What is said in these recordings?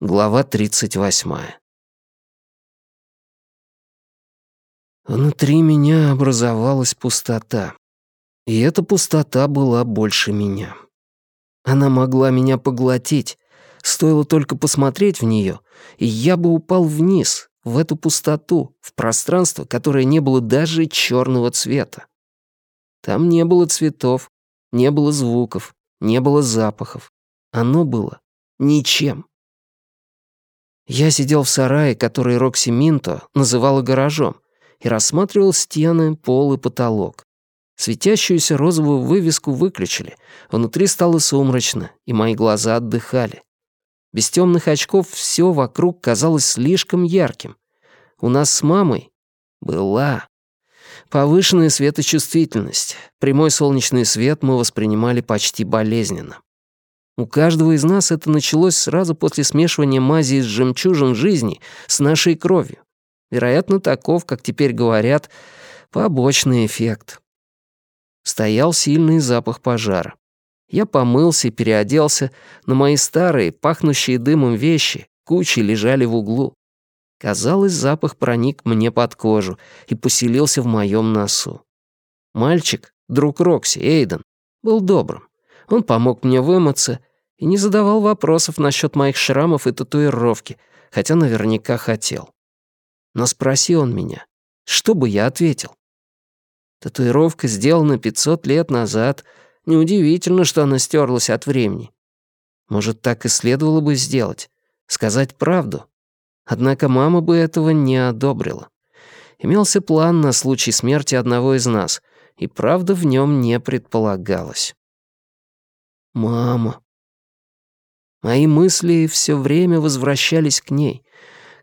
Глава 38. Внутри меня образовалась пустота. И эта пустота была больше меня. Она могла меня поглотить. Стоило только посмотреть в нее, и я бы упал вниз, в эту пустоту, в пространство, которое не было даже черного цвета. Там не было цветов, не было звуков, не было запахов. Оно было ничем. Я сидел в сарае, который Рокси Минто называла гаражом, и рассматривал стены, пол и потолок. Светящуюся розовую вывеску выключили, внутри стало сумрачно, и мои глаза отдыхали. Без темных очков все вокруг казалось слишком ярким. У нас с мамой была повышенная светочувствительность. Прямой солнечный свет мы воспринимали почти болезненно. У каждого из нас это началось сразу после смешивания мази из жемчужин жизни с нашей кровью. Вероятно, таков, как теперь говорят, побочный эффект. Стоял сильный запах пожара. Я помылся и переоделся, но мои старые, пахнущие дымом вещи кучей лежали в углу. Казалось, запах проник мне под кожу и поселился в моем носу. Мальчик, друг Рокси, Эйден, был добрым. Он помог мне вымыться и не задавал вопросов насчет моих шрамов и татуировки, хотя наверняка хотел. Но спроси он меня, что бы я ответил? Татуировка сделана 500 лет назад. Неудивительно, что она стерлась от времени. Может, так и следовало бы сделать. Сказать правду. Однако мама бы этого не одобрила. Имелся план на случай смерти одного из нас, и правда в нем не предполагалось. Мама. Мои мысли все время возвращались к ней.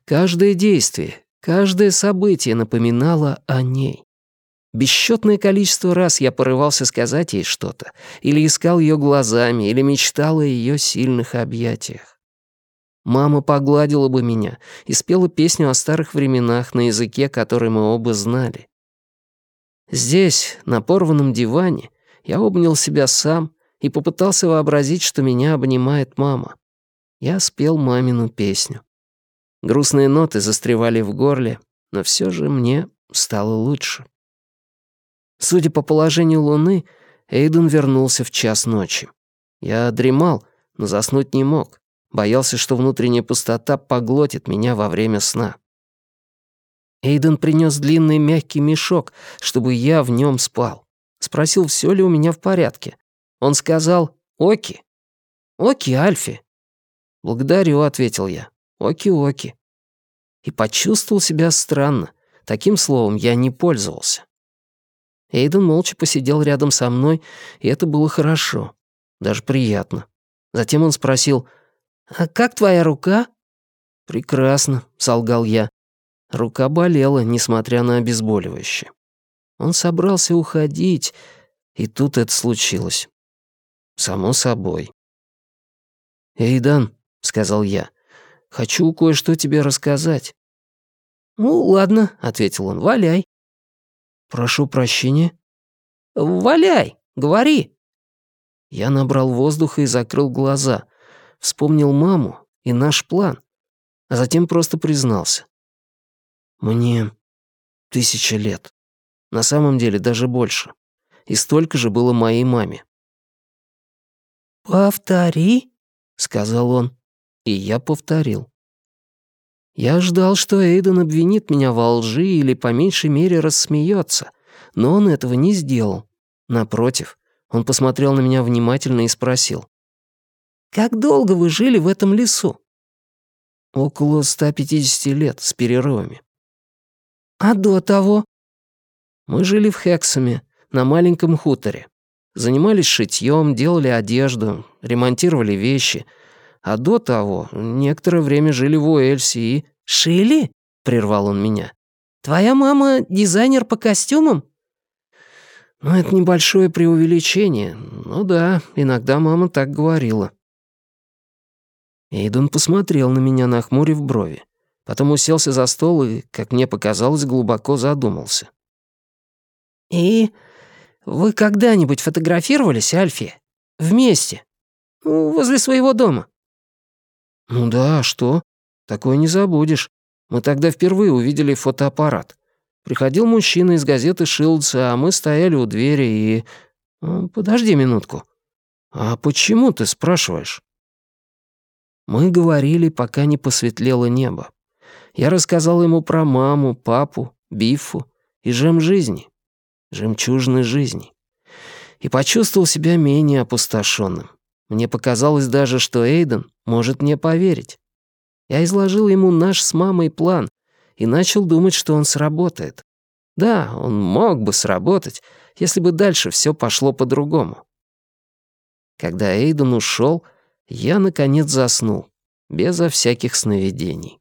Каждое действие, каждое событие напоминало о ней. Бесчетное количество раз я порывался сказать ей что-то, или искал ее глазами, или мечтал о ее сильных объятиях. Мама погладила бы меня и спела песню о старых временах на языке, который мы оба знали. Здесь, на порванном диване, я обнял себя сам и попытался вообразить, что меня обнимает мама. Я спел мамину песню. Грустные ноты застревали в горле, но все же мне стало лучше. Судя по положению луны, Эйден вернулся в час ночи. Я дремал, но заснуть не мог. Боялся, что внутренняя пустота поглотит меня во время сна. Эйден принес длинный мягкий мешок, чтобы я в нем спал. Спросил, все ли у меня в порядке. Он сказал «Оки». «Оки, Альфи». «Благодарю», — ответил я. «Оки-оки». И почувствовал себя странно. Таким словом я не пользовался. Эйден молча посидел рядом со мной, и это было хорошо. Даже приятно. Затем он спросил, «А как твоя рука?» «Прекрасно», — солгал я. Рука болела, несмотря на обезболивающее. Он собрался уходить, и тут это случилось. Само собой. «Эйдан», — сказал я, — «хочу кое-что тебе рассказать». «Ну, ладно», — ответил он, — «валяй». «Прошу прощения». «Валяй, говори». Я набрал воздуха и закрыл глаза, вспомнил маму и наш план, а затем просто признался. «Мне тысяча лет. На самом деле даже больше. И столько же было моей маме. «Повтори», — сказал он, и я повторил. Я ждал, что Эйден обвинит меня во лжи или по меньшей мере рассмеется, но он этого не сделал. Напротив, он посмотрел на меня внимательно и спросил. «Как долго вы жили в этом лесу?» «Около 150 лет, с перерывами». «А до того?» «Мы жили в Хексаме, на маленьком хуторе. Занимались шитьем, делали одежду, ремонтировали вещи. А до того некоторое время жили в Уэльсе и... «Шили?» — прервал он меня. «Твоя мама дизайнер по костюмам?» «Ну, это небольшое преувеличение. Ну да, иногда мама так говорила». Эйден посмотрел на меня, нахмурив брови. Потом уселся за стол и, как мне показалось, глубоко задумался. «И вы когда-нибудь фотографировались, Альфи? Вместе? Возле своего дома?» Ну да, что? Такое не забудешь. Мы тогда впервые увидели фотоаппарат. Приходил мужчина из газеты «Шилдса», а мы стояли у двери и... Подожди минутку. А почему ты спрашиваешь? Мы говорили, пока не посветлело небо. Я рассказал ему про маму, папу, Бифу и жем жизни, жемчужной жизни. И почувствовал себя менее опустошенным. Мне показалось даже, что Эйден может мне поверить. Я изложил ему наш с мамой план и начал думать, что он сработает. Да, он мог бы сработать, если бы дальше все пошло по-другому. Когда Эйден ушел, я, наконец, заснул, безо всяких сновидений.